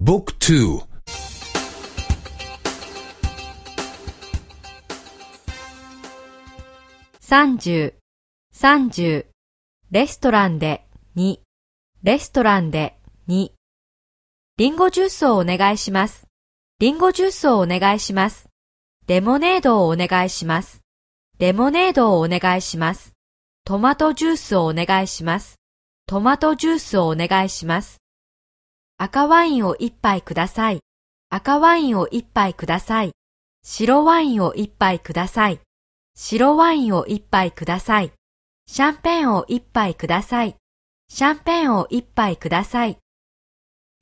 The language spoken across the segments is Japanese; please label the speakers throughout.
Speaker 1: Book
Speaker 2: 230、レストランで2、レストランで2。リンゴジュースをお願いします。リンゴジュースをお願いします。レモネードをお願いします。レモネードをお願いします。トマトジュースをお願いします。トマトジュースをお願いします。赤ワインを一杯ください。赤ワインを一杯ください。白ワインを一杯ください。白ワインを一杯ください。シャンペンを一杯ください。シャンペンを一杯ください。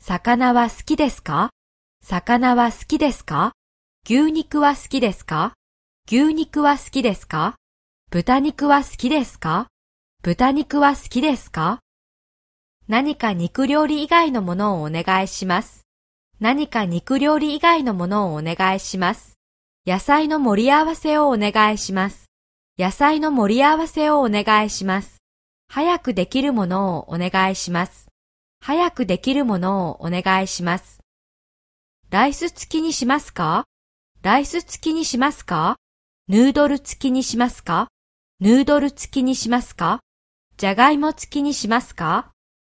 Speaker 2: 魚は好きですか？魚は好きですか？牛肉は好きですか？牛肉は好きですか？豚肉は好きですか？豚肉は好きですか？何か肉料理以外のものをお願いします。何か肉料理以外のものをお願いします。野菜の盛り合わせをお願いします。野菜の盛り合わせをお願いします。早くできるものをお願いします。早くできるものをお願いします。ライス付きにしますか？ライス付きにしますか？ヌードル付きにしますか？ヌードル付きにしますか？じゃがいも付きにしますか？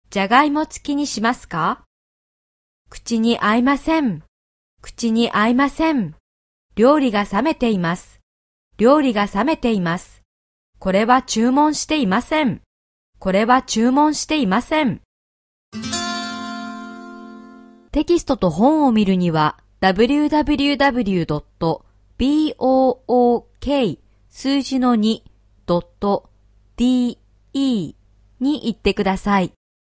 Speaker 2: じゃがいも付きにしますか？口に合いません。口に合いません。料理が冷めています。料理が冷めています。これは注文していません。これは注文していません。テキストと本を見るには www.book 数字の 2.de に行ってください。